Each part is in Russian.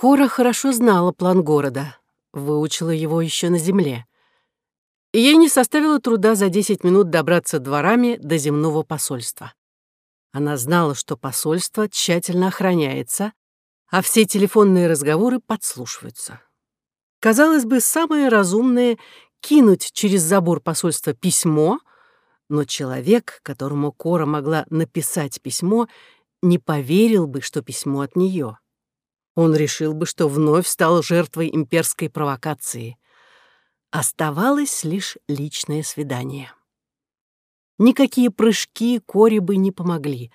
Кора хорошо знала план города, выучила его еще на земле. И ей не составило труда за 10 минут добраться дворами до земного посольства. Она знала, что посольство тщательно охраняется, а все телефонные разговоры подслушиваются. Казалось бы, самое разумное — кинуть через забор посольства письмо, но человек, которому Кора могла написать письмо, не поверил бы, что письмо от нее. Он решил бы, что вновь стал жертвой имперской провокации. Оставалось лишь личное свидание. Никакие прыжки Коре бы не помогли.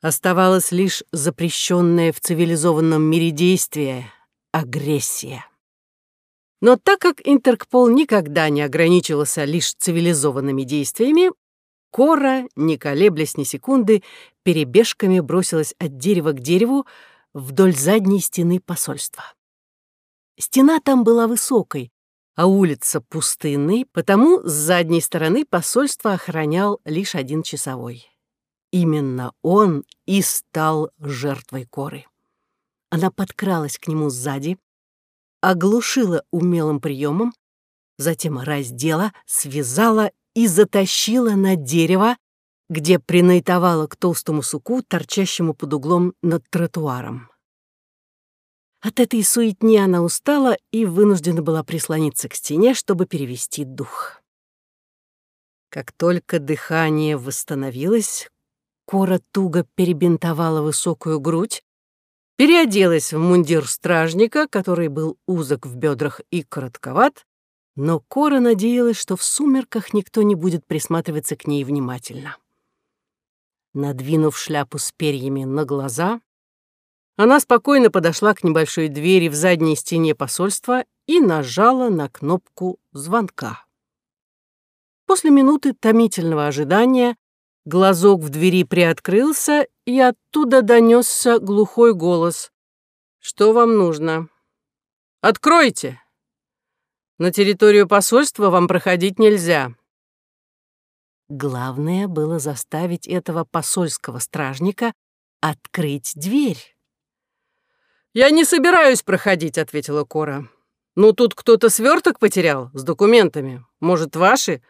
Оставалось лишь запрещенное в цивилизованном мире действие — агрессия. Но так как Интерпол никогда не ограничивался лишь цивилизованными действиями, Кора, не колеблясь ни секунды, перебежками бросилась от дерева к дереву вдоль задней стены посольства. Стена там была высокой, а улица пустынной, потому с задней стороны посольство охранял лишь один часовой. Именно он и стал жертвой коры. Она подкралась к нему сзади, оглушила умелым приемом, затем раздела, связала и затащила на дерево, где принайтовала к толстому суку, торчащему под углом над тротуаром. От этой суетни она устала и вынуждена была прислониться к стене, чтобы перевести дух. Как только дыхание восстановилось, Кора туго перебинтовала высокую грудь, переоделась в мундир стражника, который был узок в бедрах и коротковат, но Кора надеялась, что в сумерках никто не будет присматриваться к ней внимательно. Надвинув шляпу с перьями на глаза, она спокойно подошла к небольшой двери в задней стене посольства и нажала на кнопку звонка. После минуты томительного ожидания глазок в двери приоткрылся, и оттуда донесся глухой голос. «Что вам нужно?» «Откройте! На территорию посольства вам проходить нельзя». Главное было заставить этого посольского стражника открыть дверь. «Я не собираюсь проходить», — ответила Кора. «Ну, тут кто-то сверток потерял с документами. Может, ваши?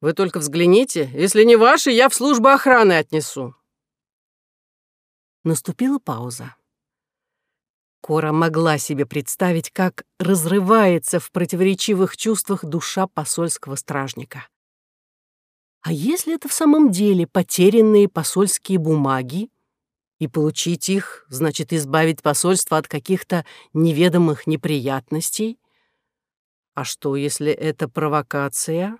Вы только взгляните. Если не ваши, я в службу охраны отнесу». Наступила пауза. Кора могла себе представить, как разрывается в противоречивых чувствах душа посольского стражника. А если это в самом деле потерянные посольские бумаги, и получить их значит избавить посольство от каких-то неведомых неприятностей. А что, если это провокация?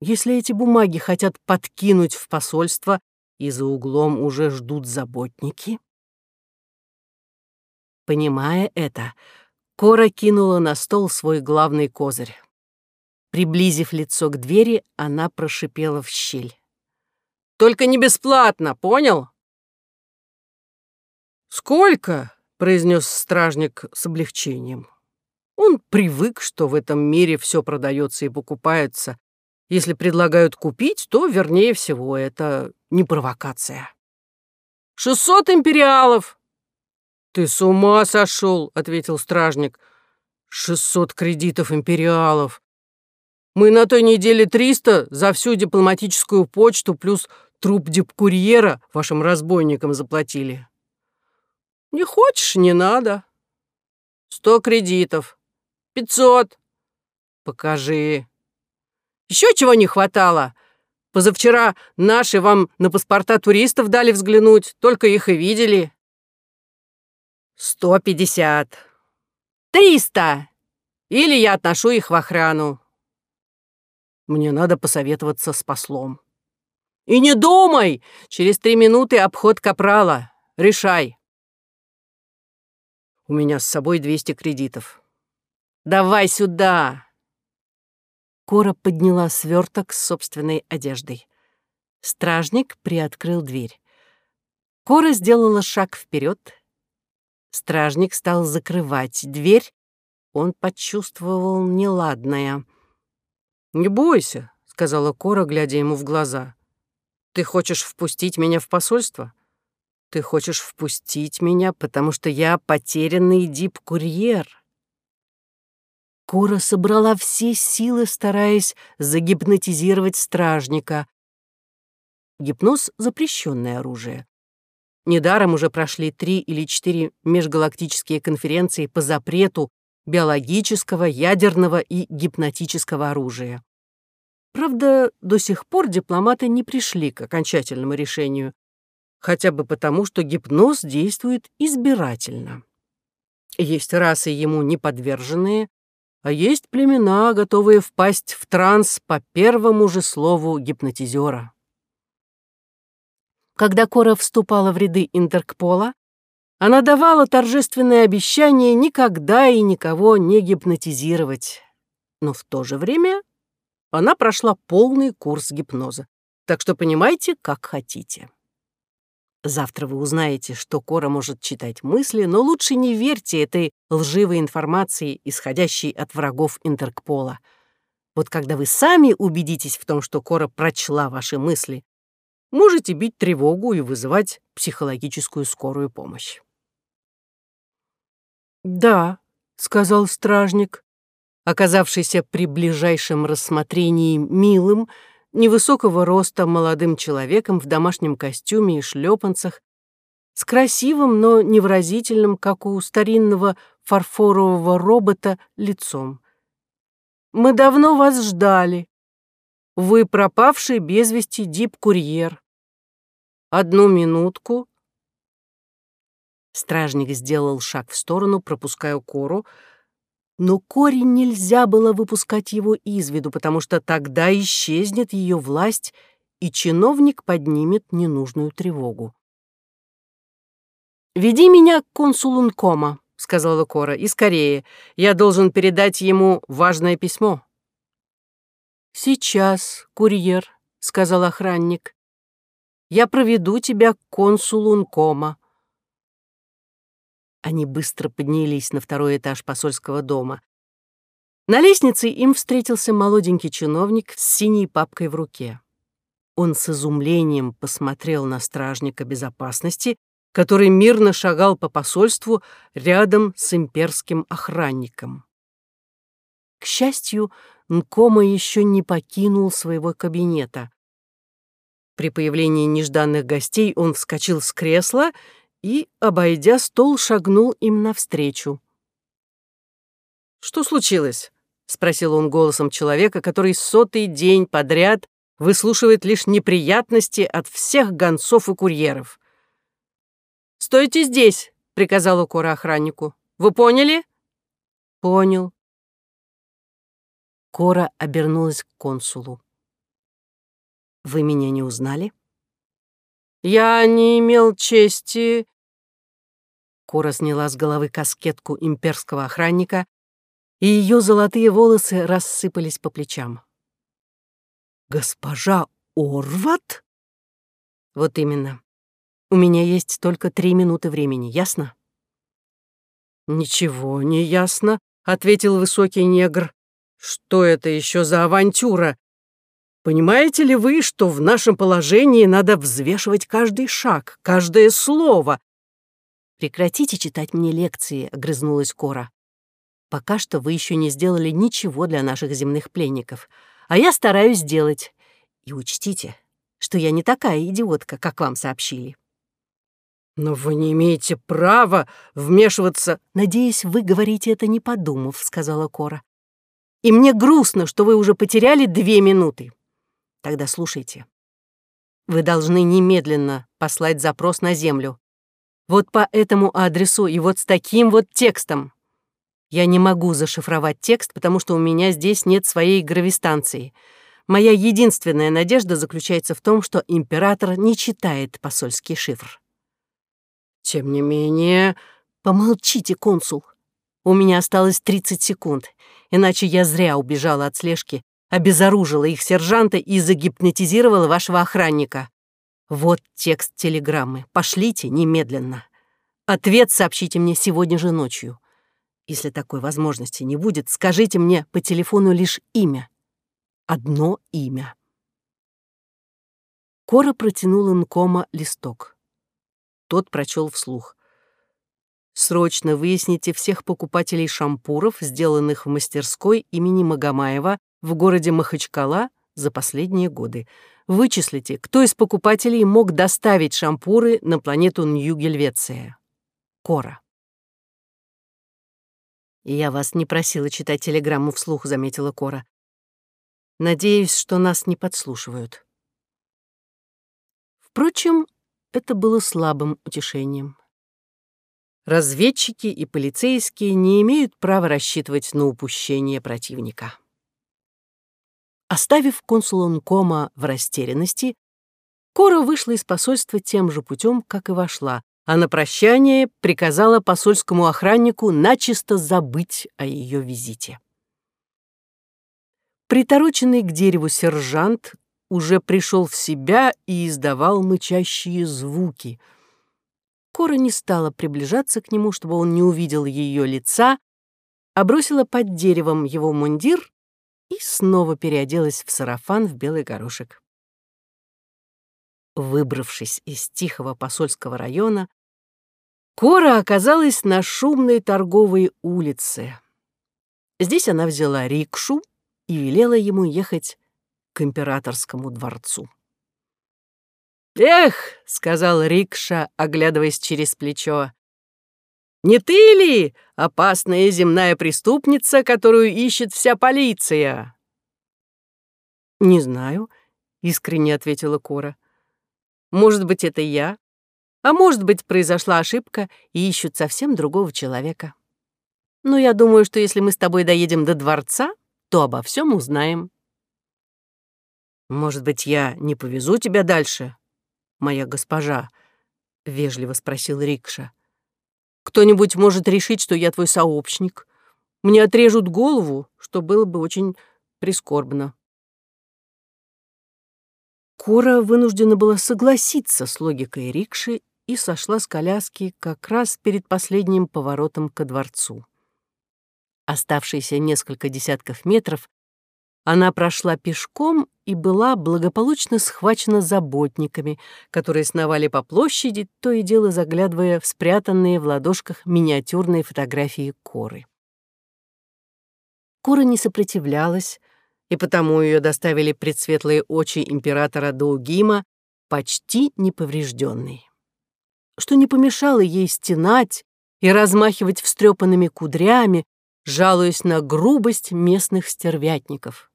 Если эти бумаги хотят подкинуть в посольство, и за углом уже ждут заботники? Понимая это, Кора кинула на стол свой главный козырь. Приблизив лицо к двери, она прошипела в щель. «Только не бесплатно, понял? «Сколько?» — произнес стражник с облегчением. Он привык, что в этом мире все продается и покупается. Если предлагают купить, то, вернее всего, это не провокация. «Шестьсот империалов!» «Ты с ума сошел!» — ответил стражник. «Шестьсот кредитов империалов! Мы на той неделе триста за всю дипломатическую почту плюс труп дипкурьера вашим разбойникам заплатили. Не хочешь — не надо. Сто кредитов. Пятьсот. Покажи. Еще чего не хватало? Позавчера наши вам на паспорта туристов дали взглянуть, только их и видели. Сто пятьдесят. Триста. Или я отношу их в охрану. Мне надо посоветоваться с послом. И не думай! Через три минуты обход капрала. Решай. У меня с собой 200 кредитов. Давай сюда!» Кора подняла сверток с собственной одеждой. Стражник приоткрыл дверь. Кора сделала шаг вперед. Стражник стал закрывать дверь. Он почувствовал неладное. «Не бойся», — сказала Кора, глядя ему в глаза. «Ты хочешь впустить меня в посольство? Ты хочешь впустить меня, потому что я потерянный дип-курьер. Кора собрала все силы, стараясь загипнотизировать стражника. Гипноз — запрещенное оружие. Недаром уже прошли три или четыре межгалактические конференции по запрету биологического, ядерного и гипнотического оружия. Правда, до сих пор дипломаты не пришли к окончательному решению, хотя бы потому, что гипноз действует избирательно. Есть расы ему неподверженные, а есть племена, готовые впасть в транс по первому же слову гипнотизера. Когда Кора вступала в ряды Интеркпола, она давала торжественное обещание никогда и никого не гипнотизировать. Но в то же время она прошла полный курс гипноза. Так что понимайте, как хотите. Завтра вы узнаете, что Кора может читать мысли, но лучше не верьте этой лживой информации, исходящей от врагов Интеркпола. Вот когда вы сами убедитесь в том, что Кора прочла ваши мысли, можете бить тревогу и вызывать психологическую скорую помощь. «Да», — сказал стражник, оказавшийся при ближайшем рассмотрении милым, невысокого роста молодым человеком в домашнем костюме и шлепанцах, с красивым, но невыразительным, как у старинного фарфорового робота, лицом. «Мы давно вас ждали. Вы пропавший без вести дип-курьер. Одну минутку». Стражник сделал шаг в сторону, пропуская Кору, но Коре нельзя было выпускать его из виду, потому что тогда исчезнет ее власть, и чиновник поднимет ненужную тревогу. «Веди меня к консулу Нкома», — сказала Кора, — «и скорее. Я должен передать ему важное письмо». «Сейчас, курьер», — сказал охранник. «Я проведу тебя к консулу Нкома». Они быстро поднялись на второй этаж посольского дома. На лестнице им встретился молоденький чиновник с синей папкой в руке. Он с изумлением посмотрел на стражника безопасности, который мирно шагал по посольству рядом с имперским охранником. К счастью, Нкома еще не покинул своего кабинета. При появлении нежданных гостей он вскочил с кресла и, обойдя стол, шагнул им навстречу. «Что случилось?» — спросил он голосом человека, который сотый день подряд выслушивает лишь неприятности от всех гонцов и курьеров. «Стойте здесь!» — приказал Кора охраннику. «Вы поняли?» «Понял». Кора обернулась к консулу. «Вы меня не узнали?» «Я не имел чести...» Кора сняла с головы каскетку имперского охранника, и ее золотые волосы рассыпались по плечам. «Госпожа Орват?» «Вот именно. У меня есть только три минуты времени, ясно?» «Ничего не ясно», — ответил высокий негр. «Что это еще за авантюра? Понимаете ли вы, что в нашем положении надо взвешивать каждый шаг, каждое слово, «Прекратите читать мне лекции», — огрызнулась Кора. «Пока что вы еще не сделали ничего для наших земных пленников, а я стараюсь сделать. И учтите, что я не такая идиотка, как вам сообщили». «Но вы не имеете права вмешиваться...» «Надеюсь, вы говорите это не подумав», — сказала Кора. «И мне грустно, что вы уже потеряли две минуты. Тогда слушайте. Вы должны немедленно послать запрос на Землю. Вот по этому адресу и вот с таким вот текстом. Я не могу зашифровать текст, потому что у меня здесь нет своей гравистанции. Моя единственная надежда заключается в том, что император не читает посольский шифр. Тем не менее... Помолчите, консул. У меня осталось 30 секунд, иначе я зря убежала от слежки, обезоружила их сержанта и загипнотизировала вашего охранника. Вот текст телеграммы. Пошлите немедленно. Ответ сообщите мне сегодня же ночью. Если такой возможности не будет, скажите мне по телефону лишь имя. Одно имя. Кора протянула Нкома листок. тот прочел вслух. «Срочно выясните всех покупателей шампуров, сделанных в мастерской имени Магомаева в городе Махачкала за последние годы. Вычислите, кто из покупателей мог доставить шампуры на планету Нью-Гельвеция. Кора». «Я вас не просила читать телеграмму вслух», — заметила Кора. «Надеюсь, что нас не подслушивают». Впрочем, это было слабым утешением. Разведчики и полицейские не имеют права рассчитывать на упущение противника. Оставив консула Нкома в растерянности, Кора вышла из посольства тем же путем, как и вошла, а на прощание приказала посольскому охраннику начисто забыть о ее визите. Притороченный к дереву сержант уже пришел в себя и издавал мычащие звуки. Кора не стала приближаться к нему, чтобы он не увидел ее лица, а бросила под деревом его мундир и снова переоделась в сарафан в белый горошек. Выбравшись из тихого посольского района, Кора оказалась на шумной торговой улице. Здесь она взяла рикшу и велела ему ехать к императорскому дворцу. «Эх!» — сказал рикша, оглядываясь через плечо. «Не ты ли опасная земная преступница, которую ищет вся полиция?» «Не знаю», — искренне ответила Кора. «Может быть, это я, а может быть, произошла ошибка и ищут совсем другого человека. Но я думаю, что если мы с тобой доедем до дворца, то обо всем узнаем. «Может быть, я не повезу тебя дальше, моя госпожа?» — вежливо спросил Рикша. «Кто-нибудь может решить, что я твой сообщник. Мне отрежут голову, что было бы очень прискорбно». Кора вынуждена была согласиться с логикой Рикши и сошла с коляски как раз перед последним поворотом ко дворцу. Оставшиеся несколько десятков метров она прошла пешком и была благополучно схвачена заботниками, которые сновали по площади, то и дело заглядывая в спрятанные в ладошках миниатюрные фотографии Коры. Кора не сопротивлялась, и потому ее доставили предсветлые очи императора Даугима, почти неповрежденной что не помешало ей стенать и размахивать встрепанными кудрями, жалуясь на грубость местных стервятников.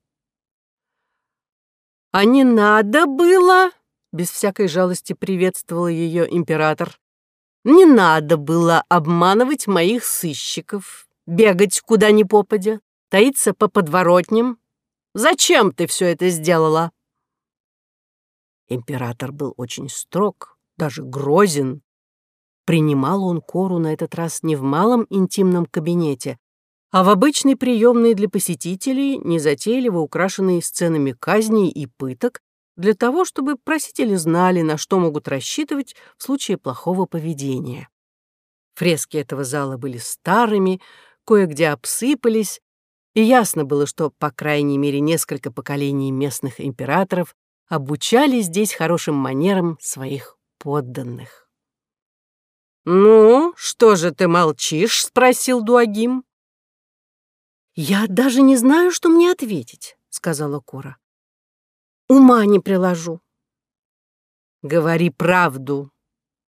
«А не надо было!» — без всякой жалости приветствовал ее император. «Не надо было обманывать моих сыщиков, бегать куда ни попадя, таиться по подворотням. Зачем ты все это сделала?» Император был очень строг, даже грозен, Принимал он Кору на этот раз не в малом интимном кабинете, а в обычной приемной для посетителей, незатейливо украшенной сценами казней и пыток, для того, чтобы просители знали, на что могут рассчитывать в случае плохого поведения. Фрески этого зала были старыми, кое-где обсыпались, и ясно было, что, по крайней мере, несколько поколений местных императоров обучали здесь хорошим манерам своих подданных. «Ну, что же ты молчишь?» — спросил Дуагим. «Я даже не знаю, что мне ответить», — сказала Кора. «Ума не приложу». «Говори правду.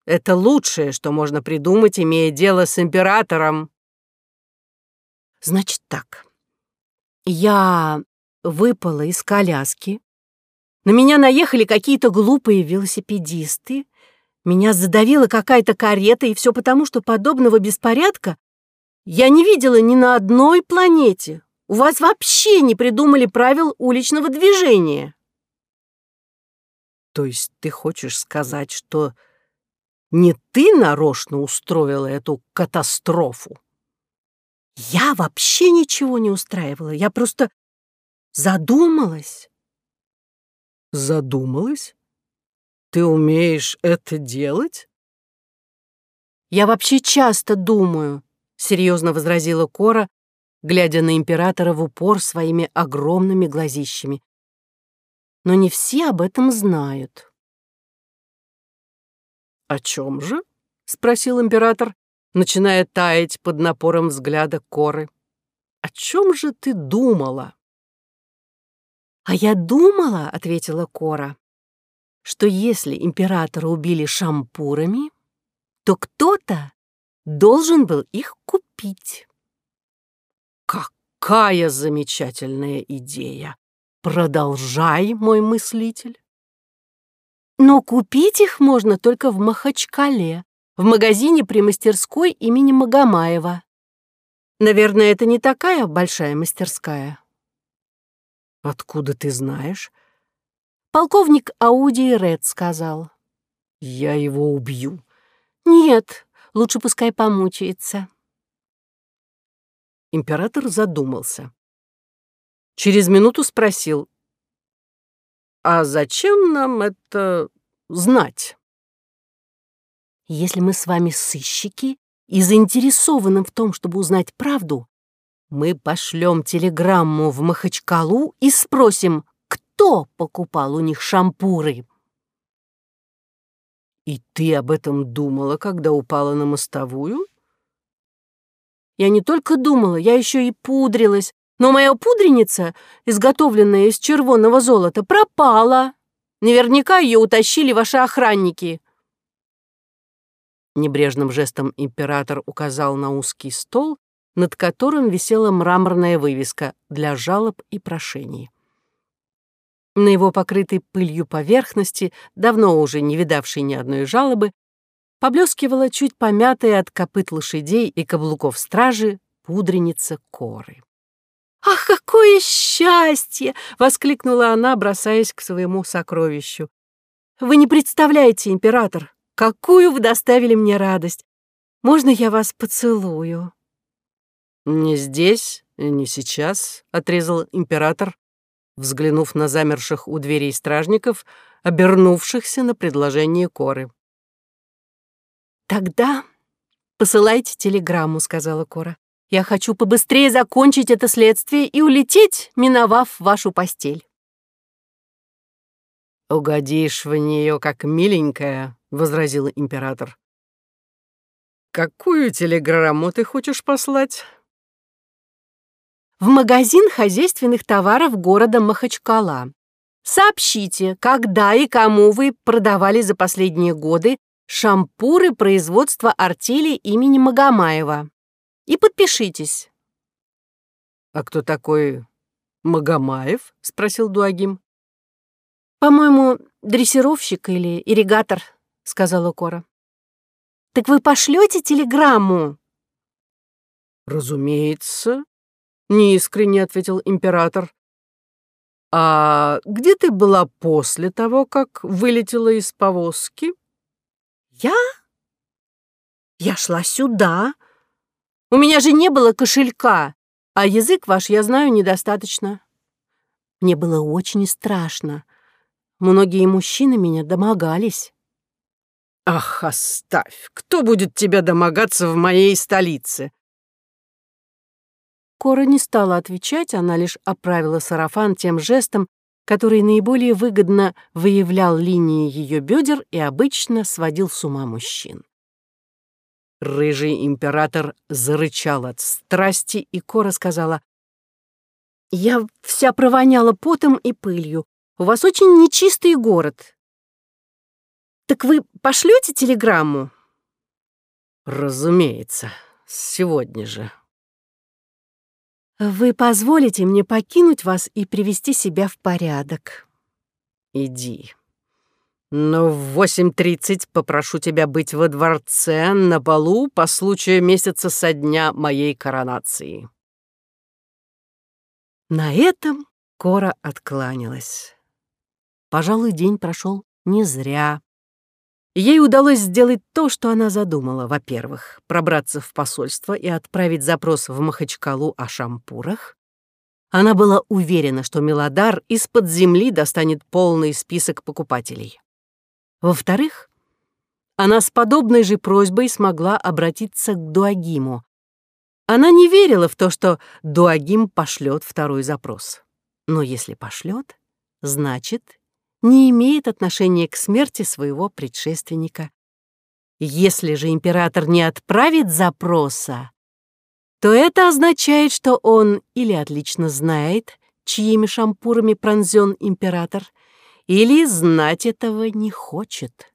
Это лучшее, что можно придумать, имея дело с императором». «Значит так. Я выпала из коляски. На меня наехали какие-то глупые велосипедисты, меня задавила какая-то карета, и все потому, что подобного беспорядка я не видела ни на одной планете. У вас вообще не придумали правил уличного движения. То есть ты хочешь сказать, что не ты нарочно устроила эту катастрофу? Я вообще ничего не устраивала. Я просто задумалась. Задумалась? Ты умеешь это делать? Я вообще часто думаю, серьезно возразила Кора, глядя на императора в упор своими огромными глазищами. Но не все об этом знают. О чем же? спросил император, начиная таять под напором взгляда коры. «О чем же ты думала?» «А я думала», — ответила Кора, «что если императора убили шампурами, то кто-то должен был их купить». «Какая замечательная идея! Продолжай, мой мыслитель!» «Но купить их можно только в Махачкале, в магазине при мастерской имени Магомаева. Наверное, это не такая большая мастерская». «Откуда ты знаешь?» Полковник Ауди Ред сказал. «Я его убью». «Нет, лучше пускай помучается». Император задумался. Через минуту спросил, «А зачем нам это знать?» «Если мы с вами сыщики и заинтересованы в том, чтобы узнать правду, мы пошлем телеграмму в Махачкалу и спросим, кто покупал у них шампуры. И ты об этом думала, когда упала на мостовую? Я не только думала, я еще и пудрилась, но моя пудреница, изготовленная из червонного золота, пропала. Наверняка ее утащили ваши охранники. Небрежным жестом император указал на узкий стол, над которым висела мраморная вывеска для жалоб и прошений. На его покрытой пылью поверхности, давно уже не видавшей ни одной жалобы, поблескивала чуть помятая от копыт лошадей и каблуков стражи пудреница коры. «Ах, какое счастье!» — воскликнула она, бросаясь к своему сокровищу. «Вы не представляете, император, какую вы доставили мне радость! Можно я вас поцелую?» «Не здесь, не сейчас», — отрезал император, взглянув на замерших у дверей стражников, обернувшихся на предложение Коры. «Тогда посылайте телеграмму», — сказала Кора. «Я хочу побыстрее закончить это следствие и улететь, миновав вашу постель». «Угодишь в нее как миленькая», — возразил император. «Какую телеграмму ты хочешь послать?» В магазин хозяйственных товаров города Махачкала. Сообщите, когда и кому вы продавали за последние годы шампуры производства артели имени Магомаева. И подпишитесь. «А кто такой Магомаев?» — спросил Дуагим. «По-моему, дрессировщик или ирригатор», — сказала Кора. «Так вы пошлете телеграмму?» «Разумеется», неискренне ответил император. А где ты была после того, как вылетела из повозки? Я? Я шла сюда. У меня же не было кошелька, а язык ваш я знаю недостаточно. Мне было очень страшно. Многие мужчины меня домогались. Ах, оставь! Кто будет тебя домогаться в моей столице? Кора не стала отвечать, она лишь оправила сарафан тем жестом, который наиболее выгодно выявлял линии ее бедер и обычно сводил с ума мужчин. Рыжий император зарычал от страсти, и Кора сказала, «Я вся провоняла потом и пылью. У вас очень нечистый город. Так вы пошлете телеграмму?» «Разумеется, сегодня же», «Вы позволите мне покинуть вас и привести себя в порядок?» «Иди. Но в восемь тридцать попрошу тебя быть во дворце на полу по случаю месяца со дня моей коронации». На этом Кора откланялась. Пожалуй, день прошел не зря. Ей удалось сделать то, что она задумала. Во-первых, пробраться в посольство и отправить запрос в Махачкалу о шампурах. Она была уверена, что Мелодар из-под земли достанет полный список покупателей. Во-вторых, она с подобной же просьбой смогла обратиться к Дуагиму. Она не верила в то, что Дуагим пошлет второй запрос. Но если пошлет, значит, не имеет отношения к смерти своего предшественника. Если же император не отправит запроса, то это означает, что он или отлично знает, чьими шампурами пронзен император, или знать этого не хочет.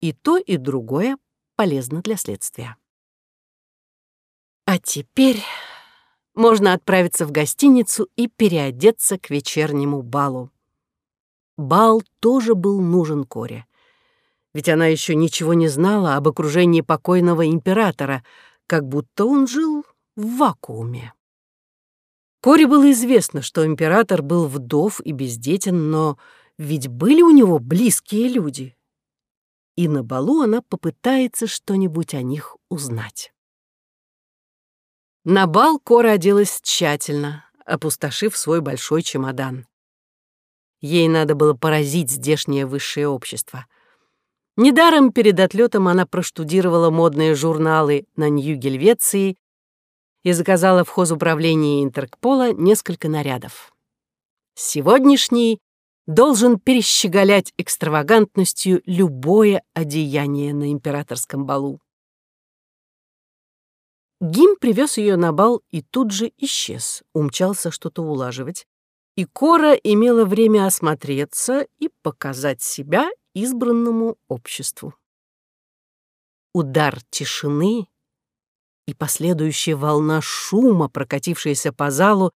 И то, и другое полезно для следствия. А теперь можно отправиться в гостиницу и переодеться к вечернему балу. Бал тоже был нужен Коре. Ведь она еще ничего не знала об окружении покойного императора, как будто он жил в вакууме. Коре было известно, что император был вдов и бездетен, но ведь были у него близкие люди. И на балу она попытается что-нибудь о них узнать. На бал Кора оделась тщательно, опустошив свой большой чемодан. Ей надо было поразить здешнее высшее общество. Недаром перед отлетом она проштудировала модные журналы на Нью-Гельвеции и заказала в хозуправлении Интеркпола несколько нарядов. Сегодняшний должен перещеголять экстравагантностью любое одеяние на императорском балу. Гим привез ее на бал и тут же исчез, умчался что-то улаживать. И Кора имела время осмотреться и показать себя избранному обществу. Удар тишины и последующая волна шума, прокатившаяся по залу,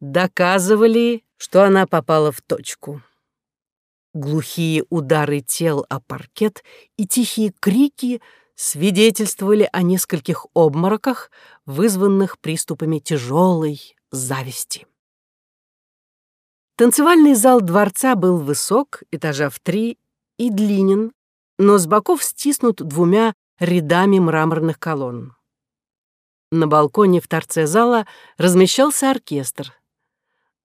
доказывали, что она попала в точку. Глухие удары тел о паркет и тихие крики — свидетельствовали о нескольких обмороках, вызванных приступами тяжелой зависти. Танцевальный зал дворца был высок, этажа в три, и длинен, но с боков стиснут двумя рядами мраморных колонн. На балконе в торце зала размещался оркестр.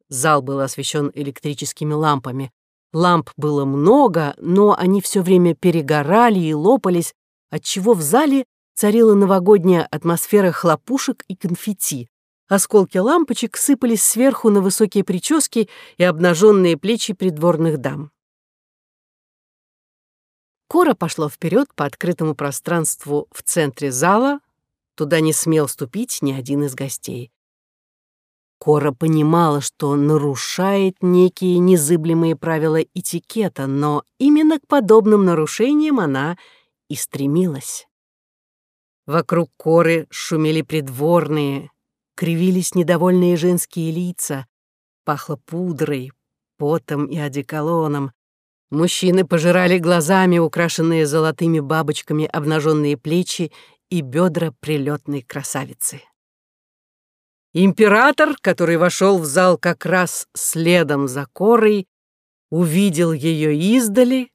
Зал был освещен электрическими лампами. Ламп было много, но они все время перегорали и лопались, отчего в зале царила новогодняя атмосфера хлопушек и конфетти. Осколки лампочек сыпались сверху на высокие прически и обнаженные плечи придворных дам. Кора пошла вперед по открытому пространству в центре зала. Туда не смел ступить ни один из гостей. Кора понимала, что нарушает некие незыблемые правила этикета, но именно к подобным нарушениям она и стремилась. Вокруг коры шумели придворные, кривились недовольные женские лица, пахло пудрой, потом и одеколоном. Мужчины пожирали глазами украшенные золотыми бабочками обнаженные плечи и бедра прилетной красавицы. Император, который вошел в зал как раз следом за Корой, увидел ее издали,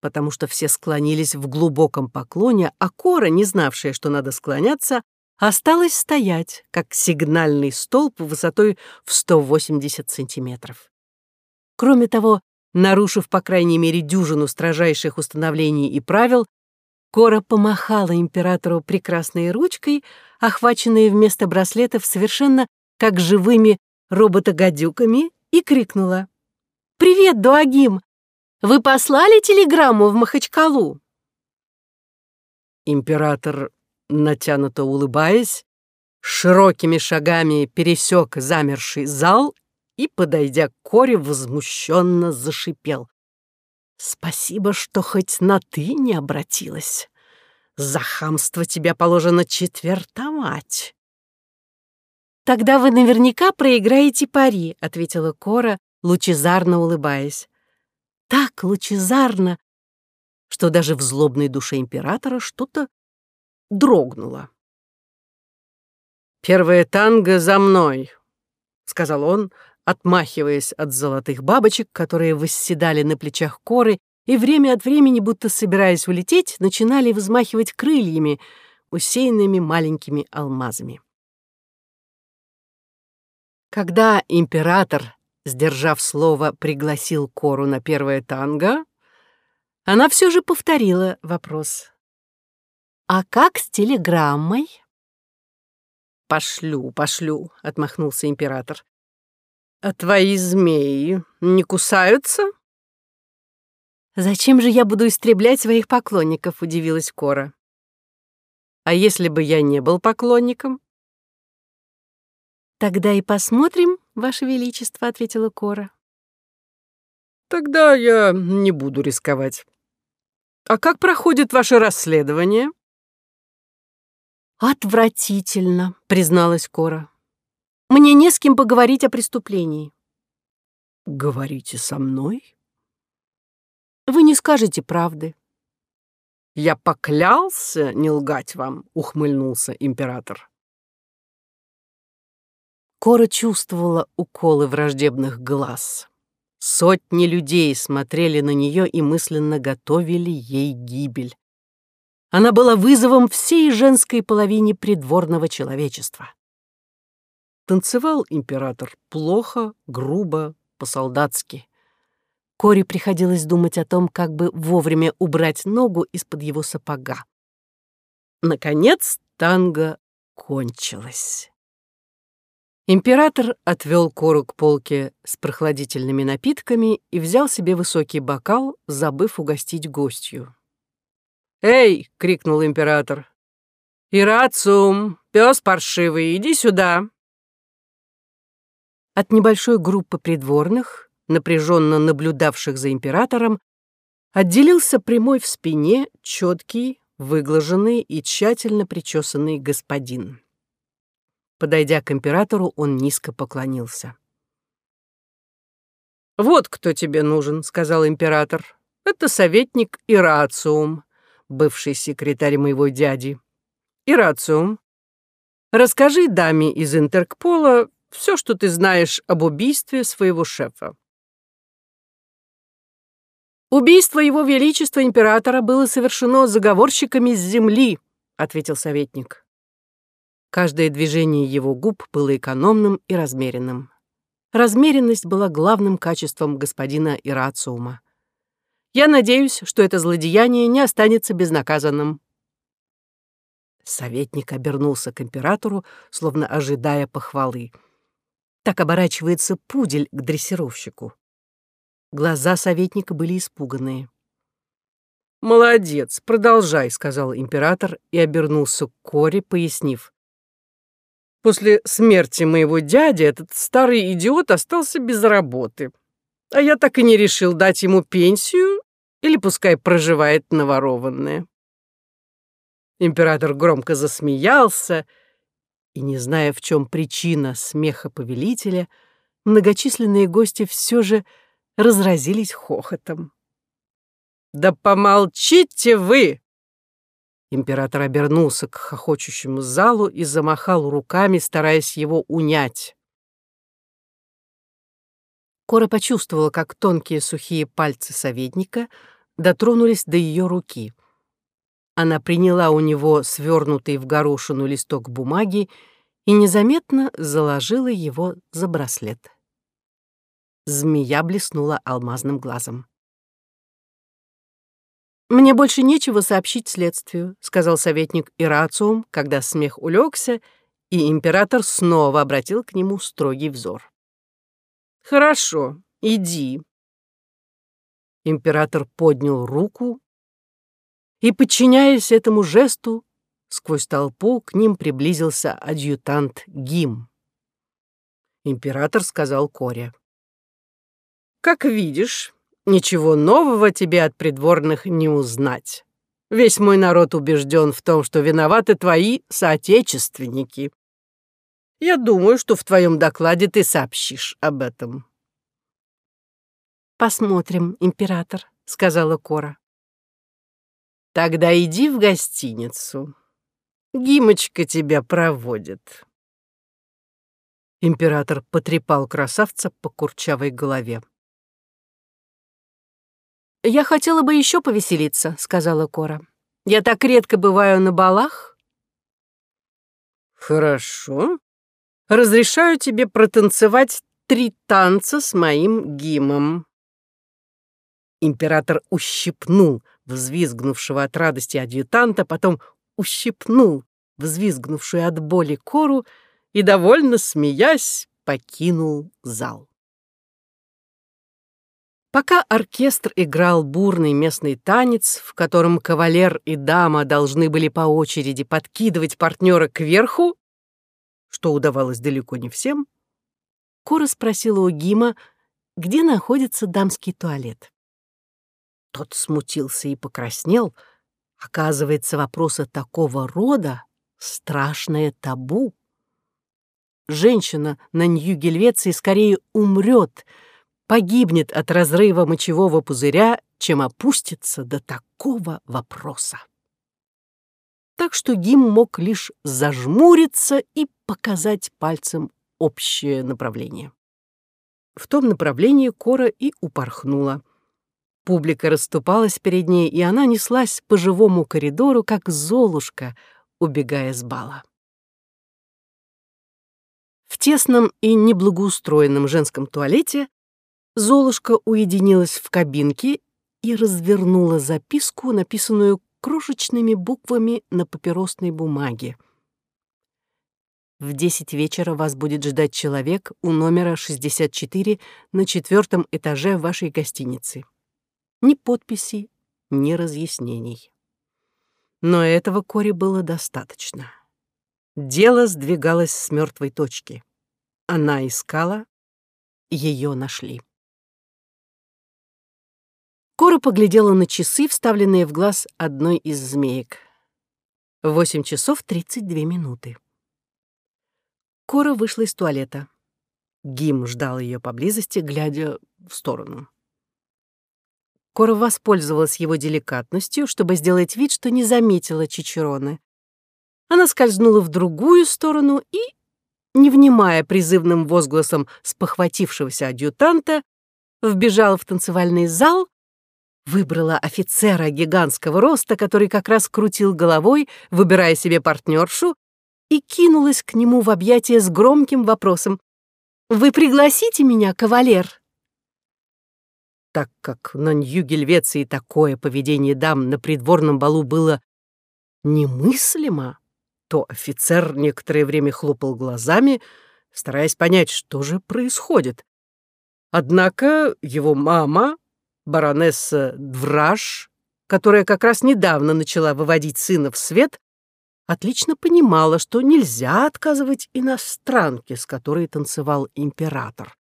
потому что все склонились в глубоком поклоне, а Кора, не знавшая, что надо склоняться, осталась стоять, как сигнальный столб высотой в 180 сантиметров. Кроме того, нарушив, по крайней мере, дюжину строжайших установлений и правил, Кора помахала императору прекрасной ручкой, охваченной вместо браслетов совершенно как живыми робота-гадюками, и крикнула. «Привет, Дуагим! Вы послали телеграмму в Махачкалу?» Император, натянуто улыбаясь, широкими шагами пересек замерший зал и, подойдя к Коре, возмущенно зашипел. «Спасибо, что хоть на «ты» не обратилась. За хамство тебя положено четвертовать». «Тогда вы наверняка проиграете пари», — ответила Кора, лучезарно улыбаясь так лучезарно, что даже в злобной душе императора что-то дрогнуло. «Первая танго за мной», — сказал он, отмахиваясь от золотых бабочек, которые восседали на плечах коры и время от времени, будто собираясь улететь, начинали взмахивать крыльями, усеянными маленькими алмазами. Когда император сдержав слово, пригласил Кору на первое танго, она все же повторила вопрос. «А как с телеграммой?» «Пошлю, пошлю», — отмахнулся император. «А твои змеи не кусаются?» «Зачем же я буду истреблять своих поклонников?» — удивилась Кора. «А если бы я не был поклонником?» «Тогда и посмотрим, Ваше Величество», — ответила Кора. «Тогда я не буду рисковать. А как проходит ваше расследование?» «Отвратительно», — призналась Кора. «Мне не с кем поговорить о преступлении». «Говорите со мной?» «Вы не скажете правды». «Я поклялся не лгать вам», — ухмыльнулся император. Кора чувствовала уколы враждебных глаз. Сотни людей смотрели на нее и мысленно готовили ей гибель. Она была вызовом всей женской половине придворного человечества. Танцевал император плохо, грубо, по-солдатски. Коре приходилось думать о том, как бы вовремя убрать ногу из-под его сапога. Наконец танго кончилось. Император отвел Кору к полке с прохладительными напитками и взял себе высокий бокал, забыв угостить гостью. «Эй!» — крикнул император. «Ирациум, пес паршивый, иди сюда!» От небольшой группы придворных, напряженно наблюдавших за императором, отделился прямой в спине, четкий, выглаженный и тщательно причесанный господин. Подойдя к императору, он низко поклонился. «Вот кто тебе нужен», — сказал император. «Это советник Ирациум, бывший секретарь моего дяди. Ирациум, расскажи даме из Интеркпола все, что ты знаешь об убийстве своего шефа». «Убийство его величества императора было совершено заговорщиками с земли», — ответил советник. Каждое движение его губ было экономным и размеренным. Размеренность была главным качеством господина Ирациума. Я надеюсь, что это злодеяние не останется безнаказанным. Советник обернулся к императору, словно ожидая похвалы. Так оборачивается пудель к дрессировщику. Глаза советника были испуганные. «Молодец, продолжай», — сказал император и обернулся к Коре, пояснив. После смерти моего дяди этот старый идиот остался без работы. А я так и не решил дать ему пенсию или пускай проживает наворованное. Император громко засмеялся, и, не зная, в чем причина смеха повелителя, многочисленные гости все же разразились хохотом. «Да помолчите вы!» Император обернулся к хохочущему залу и замахал руками, стараясь его унять. Кора почувствовала, как тонкие сухие пальцы советника дотронулись до ее руки. Она приняла у него свернутый в горошину листок бумаги и незаметно заложила его за браслет. Змея блеснула алмазным глазом. «Мне больше нечего сообщить следствию», — сказал советник Ирациум, когда смех улегся, и император снова обратил к нему строгий взор. «Хорошо, иди». Император поднял руку, и, подчиняясь этому жесту, сквозь толпу к ним приблизился адъютант Гим. Император сказал Коре. «Как видишь, Ничего нового тебе от придворных не узнать. Весь мой народ убежден в том, что виноваты твои соотечественники. Я думаю, что в твоем докладе ты сообщишь об этом. «Посмотрим, император», — сказала Кора. «Тогда иди в гостиницу. Гимочка тебя проводит». Император потрепал красавца по курчавой голове. «Я хотела бы еще повеселиться», — сказала Кора. «Я так редко бываю на балах». «Хорошо. Разрешаю тебе протанцевать три танца с моим гимом». Император ущипнул взвизгнувшего от радости адъютанта, потом ущипнул взвизгнувшую от боли кору и, довольно смеясь, покинул зал. Пока оркестр играл бурный местный танец, в котором кавалер и дама должны были по очереди подкидывать партнера кверху, что удавалось далеко не всем, Кора спросила у Гима, где находится дамский туалет. Тот смутился и покраснел. Оказывается, вопросы такого рода — страшное табу. Женщина на Нью-Гельвеции скорее умрет — погибнет от разрыва мочевого пузыря, чем опустится до такого вопроса. Так что Гим мог лишь зажмуриться и показать пальцем общее направление. В том направлении Кора и упорхнула. Публика расступалась перед ней, и она неслась по живому коридору, как золушка, убегая с бала. В тесном и неблагоустроенном женском туалете Золушка уединилась в кабинке и развернула записку, написанную крошечными буквами на папиросной бумаге. В десять вечера вас будет ждать человек у номера 64 на четвертом этаже вашей гостиницы. Ни подписи, ни разъяснений. Но этого Коре было достаточно. Дело сдвигалось с мертвой точки. Она искала, ее нашли. Кора поглядела на часы, вставленные в глаз одной из змеек. Восемь часов тридцать две минуты. Кора вышла из туалета. Гим ждал ее поблизости, глядя в сторону. Кора воспользовалась его деликатностью, чтобы сделать вид, что не заметила Чичероны. Она скользнула в другую сторону и, не внимая призывным возгласом спохватившегося адъютанта, вбежала в танцевальный зал, Выбрала офицера гигантского роста, который как раз крутил головой, выбирая себе партнершу, и кинулась к нему в объятия с громким вопросом. «Вы пригласите меня, кавалер?» Так как на Нью-Гельвеции такое поведение дам на придворном балу было немыслимо, то офицер некоторое время хлопал глазами, стараясь понять, что же происходит. Однако его мама, баронесса Двраж, которая как раз недавно начала выводить сына в свет, отлично понимала, что нельзя отказывать иностранке, с которой танцевал император.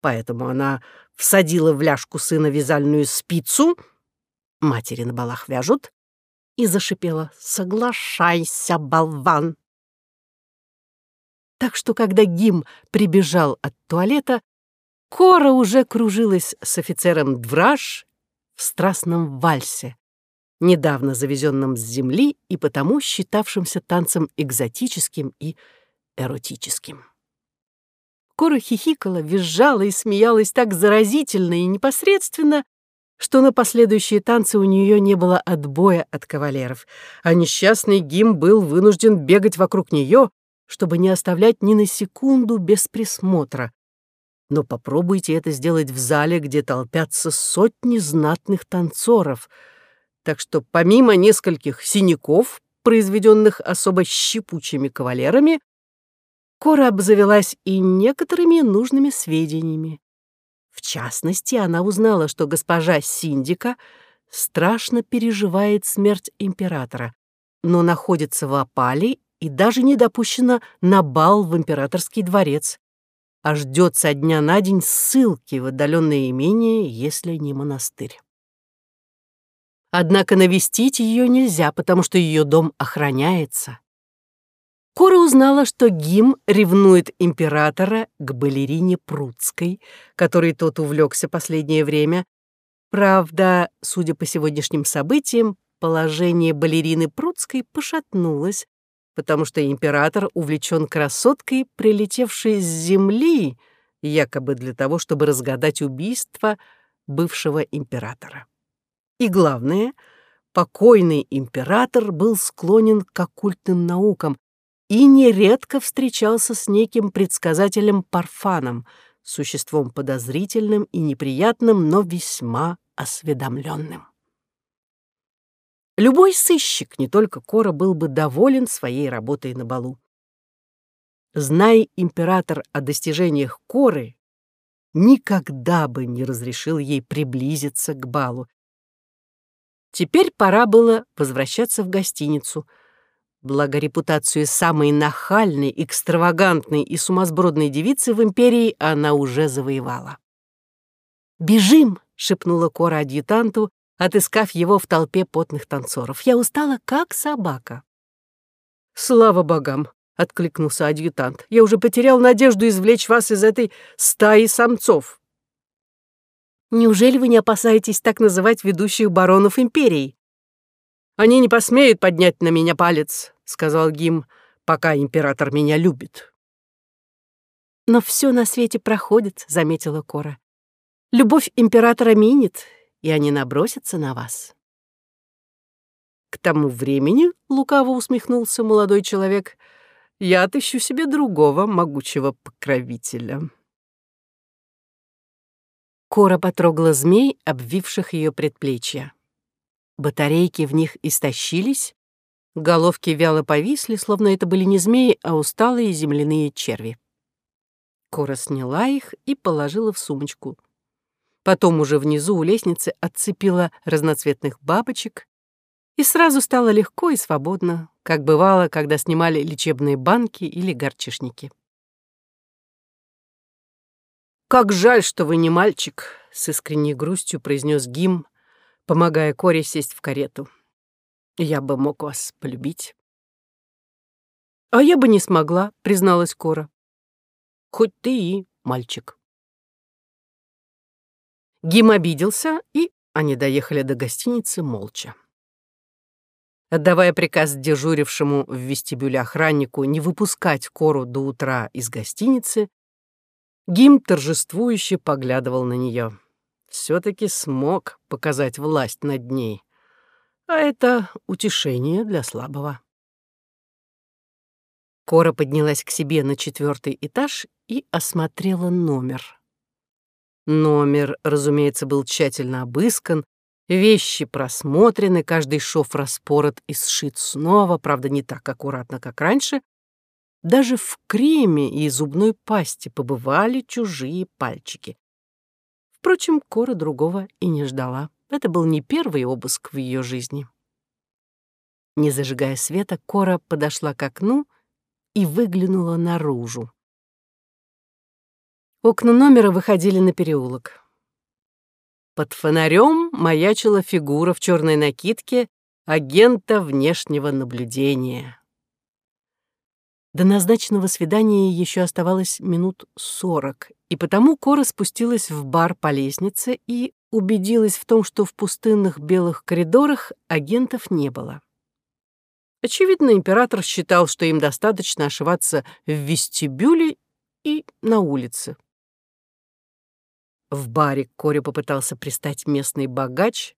Поэтому она всадила в ляжку сына вязальную спицу, матери на балах вяжут, и зашипела «Соглашайся, болван!». Так что, когда Гим прибежал от туалета, Кора уже кружилась с офицером Двраж в страстном вальсе, недавно завезенном с земли и потому считавшимся танцем экзотическим и эротическим. Кора хихикала, визжала и смеялась так заразительно и непосредственно, что на последующие танцы у нее не было отбоя от кавалеров, а несчастный Гим был вынужден бегать вокруг нее, чтобы не оставлять ни на секунду без присмотра, но попробуйте это сделать в зале, где толпятся сотни знатных танцоров. Так что помимо нескольких синяков, произведенных особо щепучими кавалерами, Кора обзавелась и некоторыми нужными сведениями. В частности, она узнала, что госпожа Синдика страшно переживает смерть императора, но находится в опале и даже не допущена на бал в императорский дворец а ждет со дня на день ссылки в отдаленное имение, если не монастырь. Однако навестить ее нельзя, потому что ее дом охраняется. Кора узнала, что Гим ревнует императора к балерине Пруцкой, которой тот увлекся последнее время. Правда, судя по сегодняшним событиям, положение балерины Пруцкой пошатнулось, потому что император увлечен красоткой, прилетевшей с земли, якобы для того, чтобы разгадать убийство бывшего императора. И главное, покойный император был склонен к оккультным наукам и нередко встречался с неким предсказателем Парфаном, существом подозрительным и неприятным, но весьма осведомленным. Любой сыщик, не только Кора, был бы доволен своей работой на балу. Зная император о достижениях Коры, никогда бы не разрешил ей приблизиться к балу. Теперь пора было возвращаться в гостиницу. Благо репутацию самой нахальной, экстравагантной и сумасбродной девицы в империи она уже завоевала. «Бежим!» — шепнула Кора адъютанту, отыскав его в толпе потных танцоров. «Я устала, как собака». «Слава богам!» — откликнулся адъютант. «Я уже потерял надежду извлечь вас из этой стаи самцов». «Неужели вы не опасаетесь так называть ведущих баронов империи?» «Они не посмеют поднять на меня палец», — сказал Гим, «пока император меня любит». «Но все на свете проходит», — заметила Кора. «Любовь императора минит, и они набросятся на вас». К тому времени, — лукаво усмехнулся молодой человек, — я отыщу себе другого могучего покровителя. Кора потрогала змей, обвивших ее предплечья. Батарейки в них истощились, головки вяло повисли, словно это были не змеи, а усталые земляные черви. Кора сняла их и положила в сумочку. Потом уже внизу у лестницы отцепила разноцветных бабочек, и сразу стало легко и свободно, как бывало, когда снимали лечебные банки или горчишники. «Как жаль, что вы не мальчик», — с искренней грустью произнес Гим, помогая Коре сесть в карету. «Я бы мог вас полюбить». «А я бы не смогла», — призналась Кора. «Хоть ты и мальчик». Гим обиделся, и они доехали до гостиницы молча. Отдавая приказ дежурившему в вестибюле охраннику не выпускать Кору до утра из гостиницы, Гим торжествующе поглядывал на нее. Все-таки смог показать власть над ней. А это утешение для слабого. Кора поднялась к себе на четвертый этаж и осмотрела номер. Номер, разумеется, был тщательно обыскан, вещи просмотрены, каждый шов распорот и сшит снова, правда, не так аккуратно, как раньше. Даже в креме и зубной пасте побывали чужие пальчики. Впрочем, Кора другого и не ждала. Это был не первый обыск в ее жизни. Не зажигая света, Кора подошла к окну и выглянула наружу. Окна номера выходили на переулок. Под фонарем маячила фигура в черной накидке агента внешнего наблюдения. До назначенного свидания еще оставалось минут сорок, и потому Кора спустилась в бар по лестнице и убедилась в том, что в пустынных белых коридорах агентов не было. Очевидно, император считал, что им достаточно ошиваться в вестибюле и на улице. В баре Коре попытался пристать местный богач,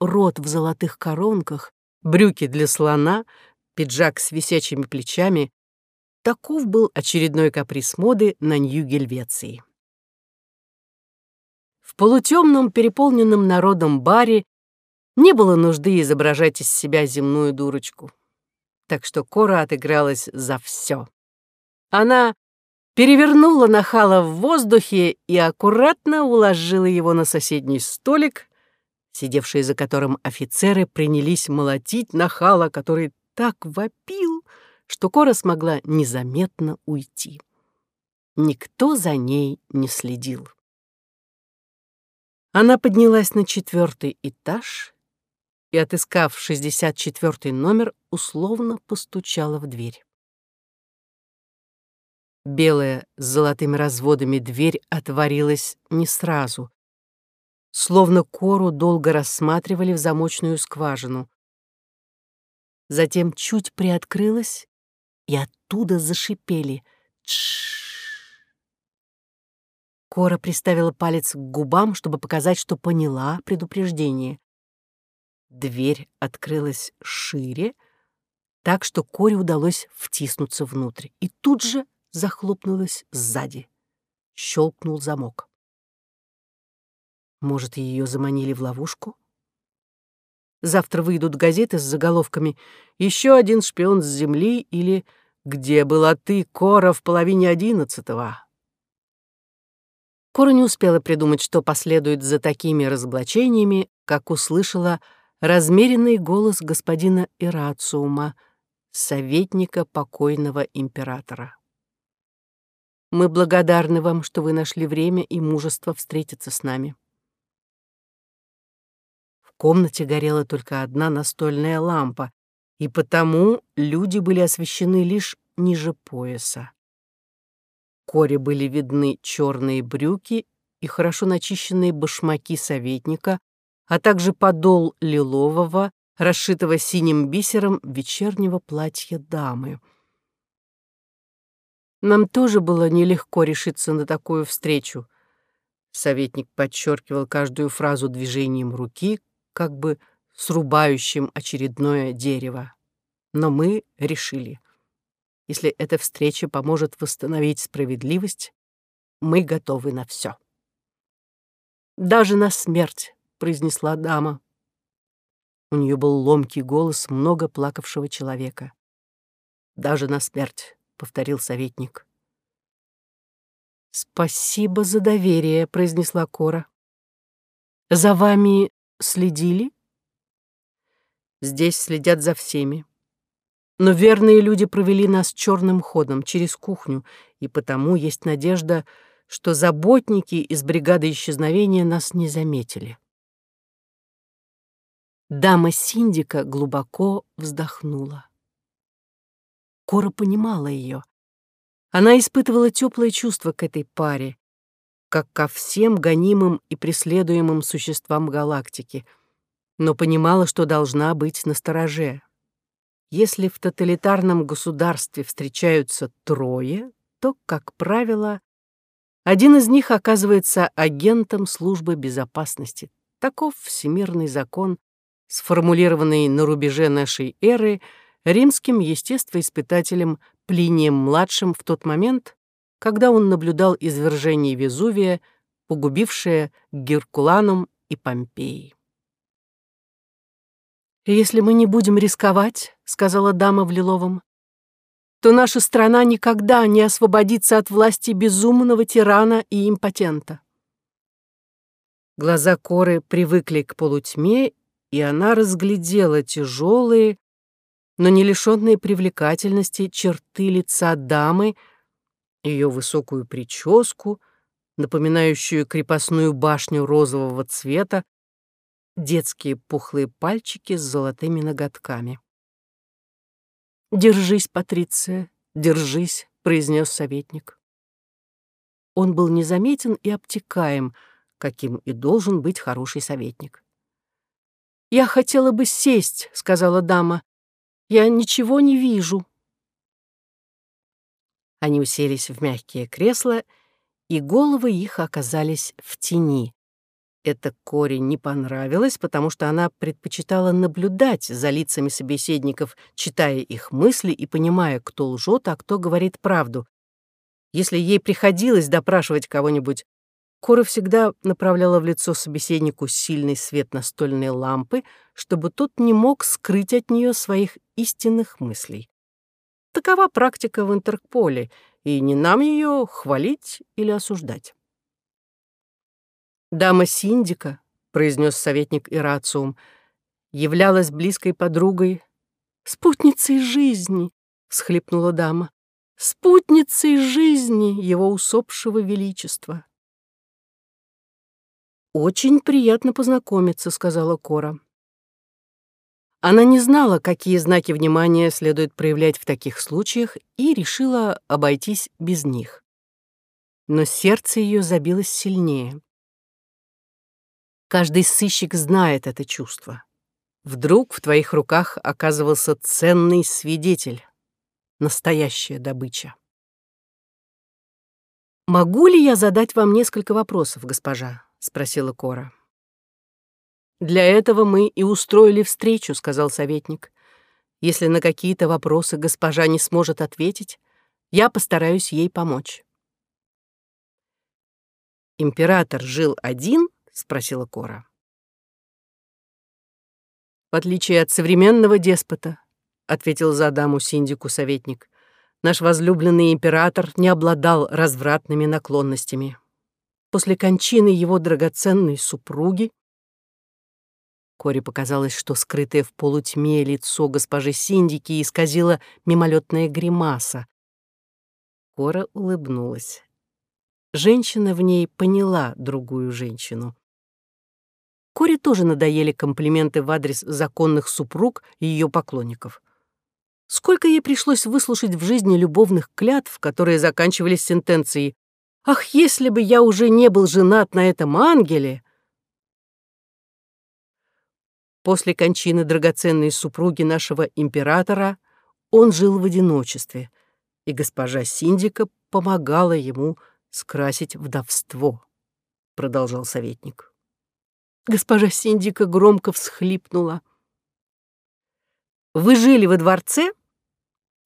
рот в золотых коронках, брюки для слона, пиджак с висячими плечами. Таков был очередной каприз моды на Нью-Гельвеции. В полутемном, переполненном народом баре не было нужды изображать из себя земную дурочку. Так что Кора отыгралась за все. Она перевернула нахала в воздухе и аккуратно уложила его на соседний столик, сидевшие за которым офицеры принялись молотить нахала, который так вопил, что Кора смогла незаметно уйти. Никто за ней не следил. Она поднялась на четвертый этаж и, отыскав 64 номер, условно постучала в дверь. Белая с золотыми разводами дверь отворилась не сразу. Словно кору долго рассматривали в замочную скважину. Затем чуть приоткрылась, и оттуда зашипели. Тш. Кора приставила палец к губам, чтобы показать, что поняла предупреждение. Дверь открылась шире, так что Коре удалось втиснуться внутрь. И тут же захлопнулась сзади. Щелкнул замок. Может, ее заманили в ловушку? Завтра выйдут газеты с заголовками «Еще один шпион с земли» или «Где была ты, Кора, в половине одиннадцатого?» Кора не успела придумать, что последует за такими разоблачениями, как услышала размеренный голос господина Ирациума, советника покойного императора. «Мы благодарны вам, что вы нашли время и мужество встретиться с нами». В комнате горела только одна настольная лампа, и потому люди были освещены лишь ниже пояса. Коре были видны черные брюки и хорошо начищенные башмаки советника, а также подол лилового, расшитого синим бисером вечернего платья дамы. Нам тоже было нелегко решиться на такую встречу. Советник подчеркивал каждую фразу движением руки, как бы срубающим очередное дерево. Но мы решили. Если эта встреча поможет восстановить справедливость, мы готовы на все. «Даже на смерть», — произнесла дама. У нее был ломкий голос много плакавшего человека. «Даже на смерть», — повторил советник. «Спасибо за доверие», — произнесла Кора. «За вами следили?» «Здесь следят за всеми. Но верные люди провели нас черным ходом через кухню, и потому есть надежда, что заботники из бригады исчезновения нас не заметили. Дама Синдика глубоко вздохнула. Кора понимала ее. Она испытывала теплое чувство к этой паре, как ко всем гонимым и преследуемым существам галактики, но понимала, что должна быть настороже. Если в тоталитарном государстве встречаются трое, то, как правило, один из них оказывается агентом службы безопасности. Таков всемирный закон, сформулированный на рубеже нашей эры римским естествоиспытателем Плинием-младшим в тот момент, когда он наблюдал извержение Везувия, погубившее Геркуланум и Помпеи. «Если мы не будем рисковать», — сказала дама в лиловом, «то наша страна никогда не освободится от власти безумного тирана и импотента». Глаза Коры привыкли к полутьме, и она разглядела тяжелые, но не лишенные привлекательности черты лица дамы, ее высокую прическу, напоминающую крепостную башню розового цвета, детские пухлые пальчики с золотыми ноготками. «Держись, Патриция, держись», — произнес советник. Он был незаметен и обтекаем, каким и должен быть хороший советник. «Я хотела бы сесть», — сказала дама. «Я ничего не вижу». Они уселись в мягкие кресла, и головы их оказались в тени. Это Коре не понравилось, потому что она предпочитала наблюдать за лицами собеседников, читая их мысли и понимая, кто лжет, а кто говорит правду. Если ей приходилось допрашивать кого-нибудь, Кора всегда направляла в лицо собеседнику сильный свет настольной лампы, чтобы тот не мог скрыть от нее своих истинных мыслей. Такова практика в Интерполе, и не нам ее хвалить или осуждать. «Дама Синдика», — произнес советник Ирациум, являлась близкой подругой, спутницей жизни, — всхлипнула дама, спутницей жизни его усопшего величества. «Очень приятно познакомиться», — сказала Кора. Она не знала, какие знаки внимания следует проявлять в таких случаях, и решила обойтись без них. Но сердце ее забилось сильнее. Каждый сыщик знает это чувство. Вдруг в твоих руках оказывался ценный свидетель, настоящая добыча. «Могу ли я задать вам несколько вопросов, госпожа?» — спросила Кора. «Для этого мы и устроили встречу», — сказал советник. «Если на какие-то вопросы госпожа не сможет ответить, я постараюсь ей помочь». Император жил один — спросила Кора. «В отличие от современного деспота», — ответил за даму синдику советник, «наш возлюбленный император не обладал развратными наклонностями. после кончины его драгоценной супруги. Коре показалось, что скрытое в полутьме лицо госпожи Синдики исказило мимолетная гримаса. Кора улыбнулась. Женщина в ней поняла другую женщину. Коре тоже надоели комплименты в адрес законных супруг и ее поклонников. Сколько ей пришлось выслушать в жизни любовных клятв, которые заканчивались сентенцией «Ах, если бы я уже не был женат на этом ангеле!» После кончины драгоценной супруги нашего императора он жил в одиночестве, и госпожа Синдика помогала ему скрасить вдовство, — продолжал советник. Госпожа Синдика громко всхлипнула. «Вы жили во дворце?»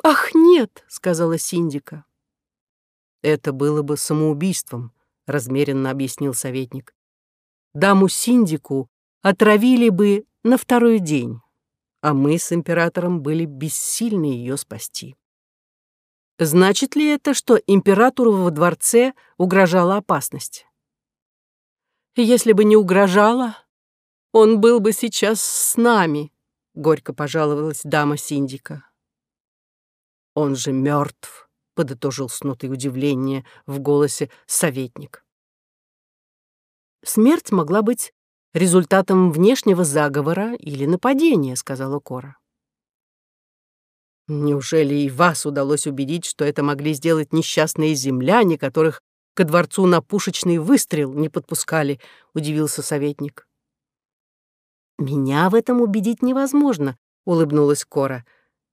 «Ах, нет», — сказала Синдика. «Это было бы самоубийством», — размеренно объяснил советник. «Даму Синдику отравили бы на второй день, а мы с императором были бессильны ее спасти». Значит ли это, что императору во дворце угрожала опасность? Если бы не угрожала, он был бы сейчас с нами, горько пожаловалась дама Синдика. Он же мертв, подытожил с нотой удивления в голосе советник. Смерть могла быть результатом внешнего заговора или нападения, сказала Кора. Неужели и вас удалось убедить, что это могли сделать несчастные земляне, которых ко дворцу на пушечный выстрел не подпускали?» — удивился советник. «Меня в этом убедить невозможно», — улыбнулась Кора.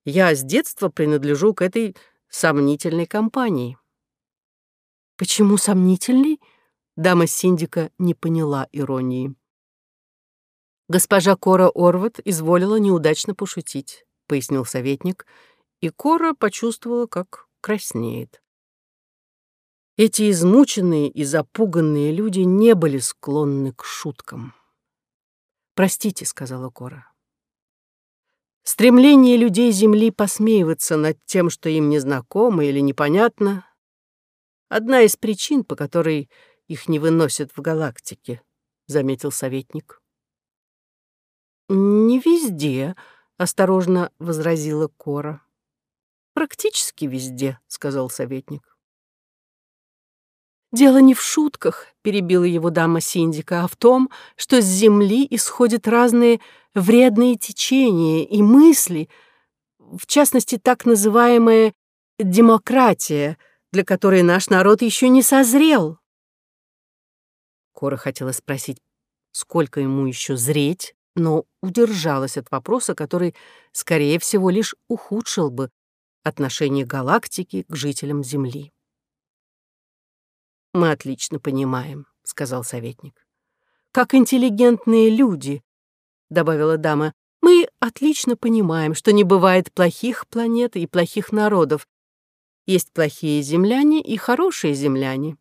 «Я с детства принадлежу к этой сомнительной компании». «Почему сомнительный?» — дама Синдика не поняла иронии. Госпожа Кора Орват изволила неудачно пошутить. — пояснил советник, и Кора почувствовала, как краснеет. Эти измученные и запуганные люди не были склонны к шуткам. «Простите», — сказала Кора. Стремление людей Земли посмеиваться над тем, что им незнакомо или непонятно, одна из причин, по которой их не выносят в галактике, — заметил советник. «Не везде», — осторожно возразила Кора. «Практически везде», — сказал советник. «Дело не в шутках», — перебила его дама Синдика, «а в том, что с Земли исходят разные вредные течения и мысли, в частности, так называемая демократия, для которой наш народ еще не созрел». Кора хотела спросить, сколько ему еще зреть, но удержалась от вопроса, который, скорее всего, лишь ухудшил бы отношение галактики к жителям Земли. «Мы отлично понимаем», — сказал советник. «Как интеллигентные люди», — добавила дама, «мы отлично понимаем, что не бывает плохих планет и плохих народов. Есть плохие земляне и хорошие земляне.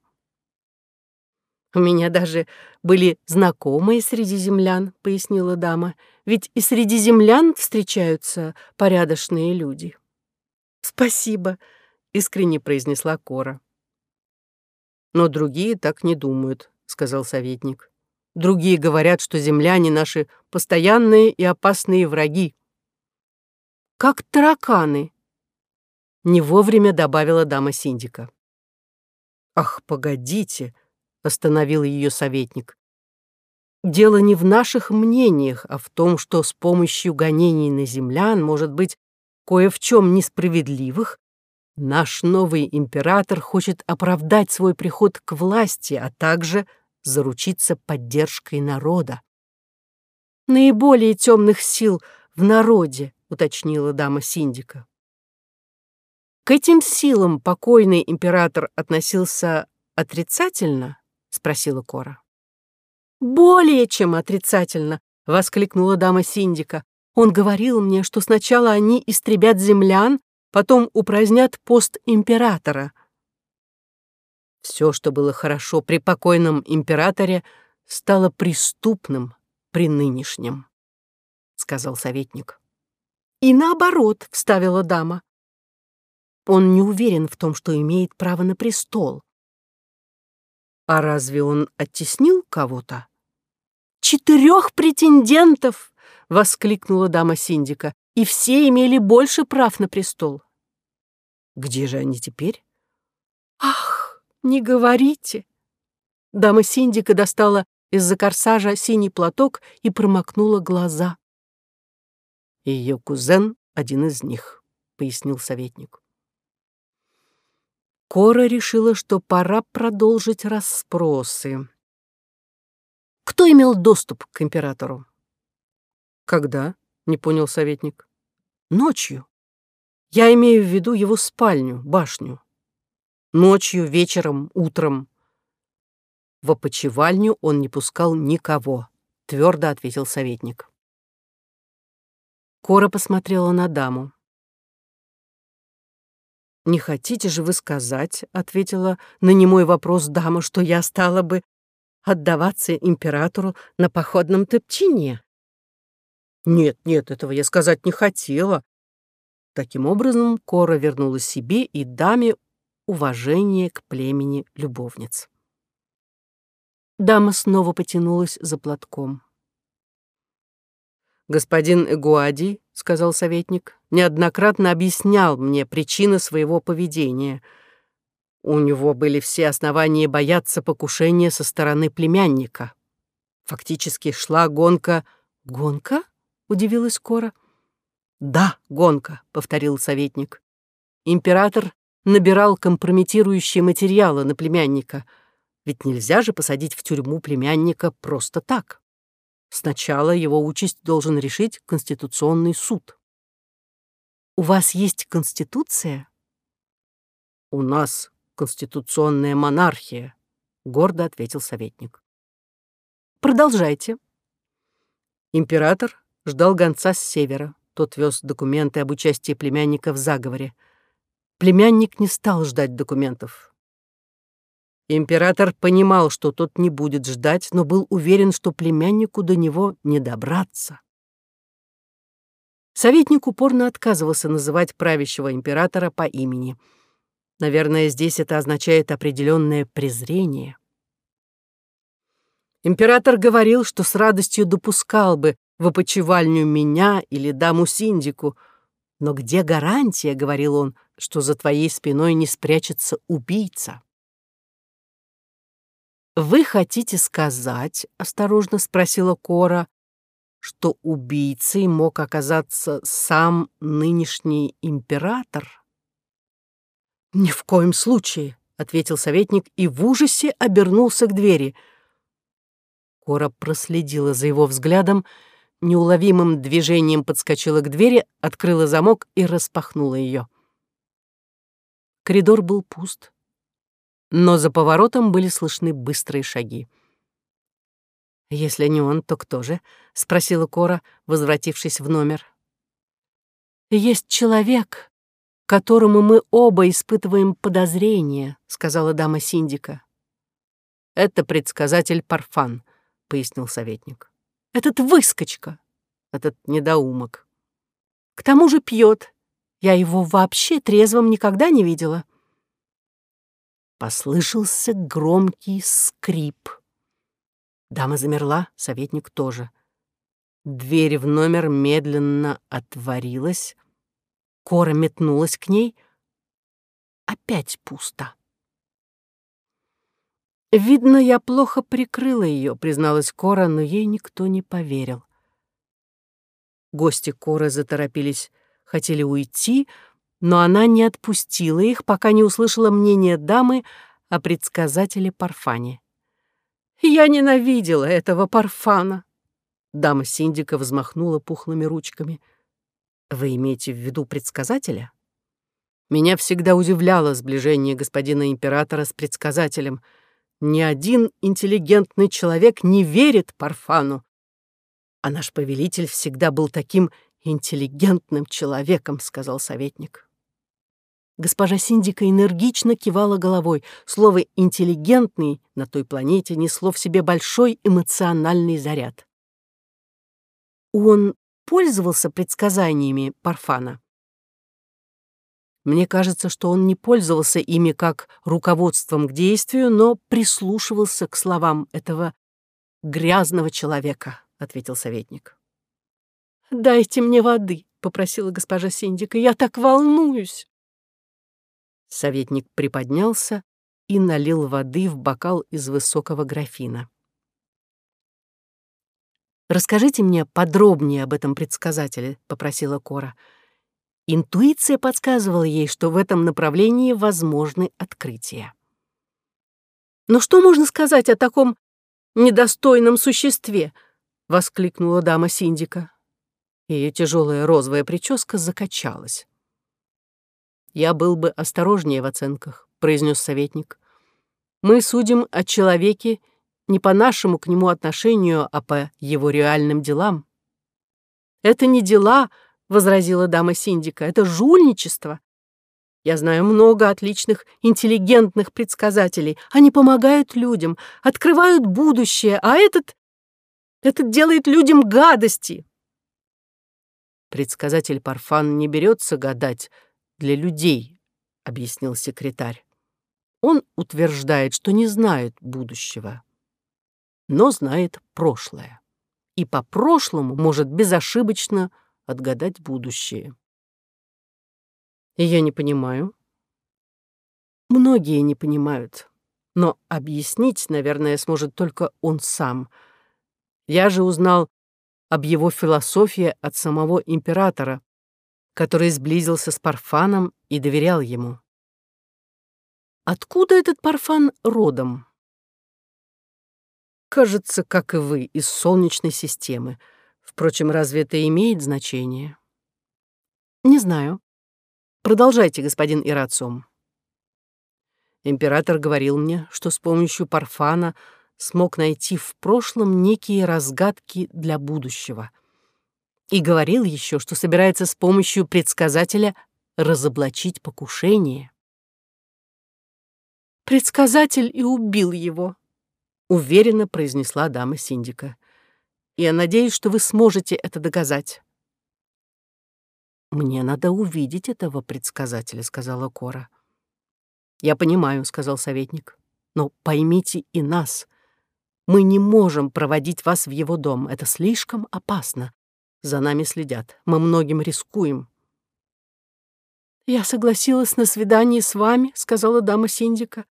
«У меня даже были знакомые среди землян», — пояснила дама. «Ведь и среди землян встречаются порядочные люди». «Спасибо», — искренне произнесла Кора. «Но другие так не думают», — сказал советник. «Другие говорят, что земляне — наши постоянные и опасные враги». «Как тараканы», — не вовремя добавила дама Синдика. «Ах, погодите», — остановил ее советник. «Дело не в наших мнениях, а в том, что с помощью гонений на землян, может быть, кое в чем несправедливых, наш новый император хочет оправдать свой приход к власти, а также заручиться поддержкой народа. «Наиболее темных сил в народе», — уточнила дама Синдика. К этим силам покойный император относился отрицательно, — спросила Кора. «Более чем отрицательно!» — воскликнула дама Синдика. «Он говорил мне, что сначала они истребят землян, потом упразднят пост императора». Все, что было хорошо при покойном императоре, стало преступным при нынешнем, — сказал советник. «И наоборот», — вставила дама. «Он не уверен в том, что имеет право на престол. А разве он оттеснил кого-то? «Четырех претендентов!» — воскликнула дама Синдика. «И все имели больше прав на престол». «Где же они теперь?» «Ах, не говорите!» Дама Синдика достала из-за корсажа синий платок и промокнула глаза. Ее кузен — один из них, — пояснил советник. Кора решила, что пора продолжить расспросы. Кто имел доступ к императору? Когда? Не понял советник. Ночью. Я имею в виду его спальню, башню. Ночью, вечером, утром. В опочивальню он не пускал никого, твердо ответил советник. Кора посмотрела на даму. «Не хотите же вы сказать, — ответила на немой вопрос дама, — что я стала бы отдаваться императору на походном топчине?» «Нет, нет, этого я сказать не хотела». Таким образом, Кора вернула себе и даме уважение к племени любовниц. Дама снова потянулась за платком. «Господин Эгуади, — сказал советник, — неоднократно объяснял мне причины своего поведения. У него были все основания бояться покушения со стороны племянника. Фактически шла гонка... «Гонка?» — удивилась Кора. «Да, гонка», — повторил советник. Император набирал компрометирующие материалы на племянника — ведь нельзя же посадить в тюрьму племянника просто так. Сначала его участь должен решить Конституционный суд. «У вас есть Конституция?» «У нас конституционная монархия», — гордо ответил советник. «Продолжайте». Император ждал гонца с севера. Тот вез документы об участии племянника в заговоре. Племянник не стал ждать документов. Император понимал, что тот не будет ждать, но был уверен, что племяннику до него не добраться. Советник упорно отказывался называть правящего императора по имени. Наверное, здесь это означает определенное презрение. Император говорил, что с радостью допускал бы в опочивальню меня или даму Синдику, но где гарантия, — говорил он, — что за твоей спиной не спрячется убийца? «Вы хотите сказать, — осторожно спросила Кора, — что убийцей мог оказаться сам нынешний император?» «Ни в коем случае», — ответил советник и в ужасе обернулся к двери. Кора проследила за его взглядом, неуловимым движением подскочила к двери, открыла замок и распахнула ее. Коридор был пуст но за поворотом были слышны быстрые шаги. «Если не он, то кто же?» — спросила Кора, возвратившись в номер. «Есть человек, которому мы оба испытываем подозрение», — сказала дама Синдика. «Это предсказатель Парфан», — пояснил советник. «Этот выскочка!» «Этот недоумок». «К тому же пьет. Я его вообще трезвым никогда не видела». Послышался громкий скрип. Дама замерла, советник тоже. Дверь в номер медленно отворилась. Кора метнулась к ней. Опять пусто. «Видно, я плохо прикрыла ее», — призналась Кора, но ей никто не поверил. Гости Коры заторопились, хотели уйти, но она не отпустила их, пока не услышала мнение дамы о предсказателе Парфане. «Я ненавидела этого Парфана!» Дама Синдика взмахнула пухлыми ручками. «Вы имеете в виду предсказателя?» Меня всегда удивляло сближение господина императора с предсказателем. Ни один интеллигентный человек не верит Парфану. А наш повелитель всегда был таким интеллигентным человеком, сказал советник. Госпожа Синдика энергично кивала головой. Слово «интеллигентный» на той планете несло в себе большой эмоциональный заряд. Он пользовался предсказаниями Парфана. Мне кажется, что он не пользовался ими как руководством к действию, но прислушивался к словам этого грязного человека, ответил советник. «Дайте мне воды», — попросила госпожа Синдика. «Я так волнуюсь». Советник приподнялся и налил воды в бокал из высокого графина. «Расскажите мне подробнее об этом предсказателе», — попросила Кора. Интуиция подсказывала ей, что в этом направлении возможны открытия. «Но что можно сказать о таком недостойном существе?» — воскликнула дама Синдика. Ее тяжелая розовая прическа закачалась. «Я был бы осторожнее в оценках», — произнес советник. «Мы судим о человеке не по нашему к нему отношению, а по его реальным делам». «Это не дела», — возразила дама Синдика, — «это жульничество. Я знаю много отличных, интеллигентных предсказателей. Они помогают людям, открывают будущее, а этот... этот делает людям гадости». «Предсказатель Парфан не берется гадать для людей», — объяснил секретарь. «Он утверждает, что не знает будущего, но знает прошлое, и по прошлому может безошибочно отгадать будущее». Я не понимаю. Многие не понимают, но объяснить, наверное, сможет только он сам. Я же узнал об его философии от самого императора, который сблизился с Парфаном и доверял ему. Откуда этот Парфан родом? Кажется, как и вы, из Солнечной системы. Впрочем, разве это имеет значение? Не знаю. Продолжайте, господин Ирациум. Император говорил мне, что с помощью Парфана — смог найти в прошлом некие разгадки для будущего. И говорил еще, что собирается с помощью предсказателя разоблачить покушение. «Предсказатель и убил его», — уверенно произнесла дама Синдика. «Я надеюсь, что вы сможете это доказать». «Мне надо увидеть этого предсказателя», — сказала Кора. «Я понимаю», — сказал советник. «Но поймите и нас. Мы не можем проводить вас в его дом. Это слишком опасно. За нами следят. Мы многим рискуем». «Я согласилась на свидание с вами», — сказала дама Синдика,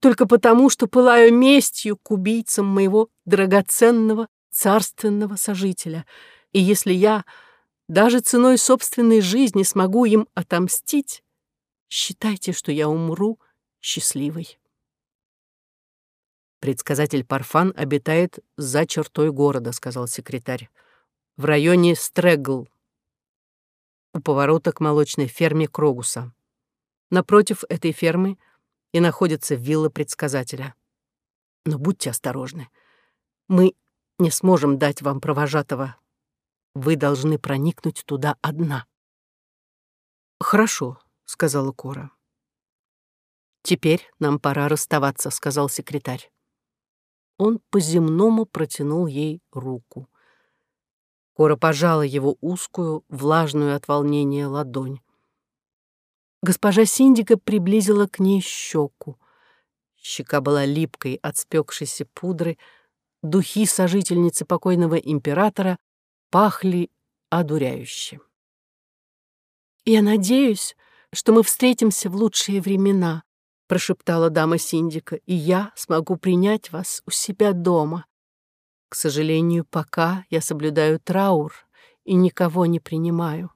«только потому, что пылаю местью к убийцам моего драгоценного царственного сожителя. И если я даже ценой собственной жизни смогу им отомстить, считайте, что я умру счастливой». «Предсказатель Парфан обитает за чертой города», — сказал секретарь. «В районе Стрегл, у поворота к молочной ферме Крогуса. Напротив этой фермы и находится вилла предсказателя. Но будьте осторожны. Мы не сможем дать вам провожатого. Вы должны проникнуть туда одна». «Хорошо», — сказала Кора. «Теперь нам пора расставаться», — сказал секретарь. Он по-земному протянул ей руку. Кора пожала его узкую, влажную от волнения ладонь. Госпожа Синдика приблизила к ней щеку. Щека была липкой от спекшейся пудры, духи сожительницы покойного императора пахли одуряюще. «Я надеюсь, что мы встретимся в лучшие времена», прошептала дама Синдика, и я смогу принять вас у себя дома. К сожалению, пока я соблюдаю траур и никого не принимаю.